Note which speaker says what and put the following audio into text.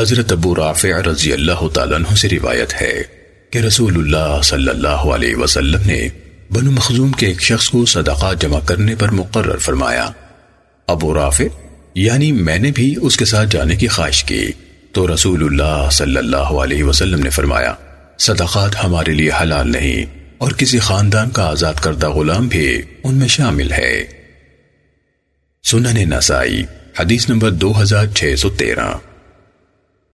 Speaker 1: حضرت ابو رافع رضی اللہ تعالیٰ عنہ سے روایت ہے کہ رسول اللہ صلی اللہ علیہ وسلم نے بنو مخزوم کے ایک شخص کو صدقہ جمع کرنے پر مقرر فرمایا۔ ابو رافع یعنی میں نے بھی اس کے ساتھ جانے کی خواہش کی۔ تو رسول اللہ صلی اللہ علیہ وسلم نے فرمایا، صدقات ہمارے لیے حلال نہیں اور کسی خاندان کا آزاد کردہ غلام بھی ان میں شامل ہے۔ سنن نسائی، حدیث نمبر دو ہزار چھ سو تیرہ۔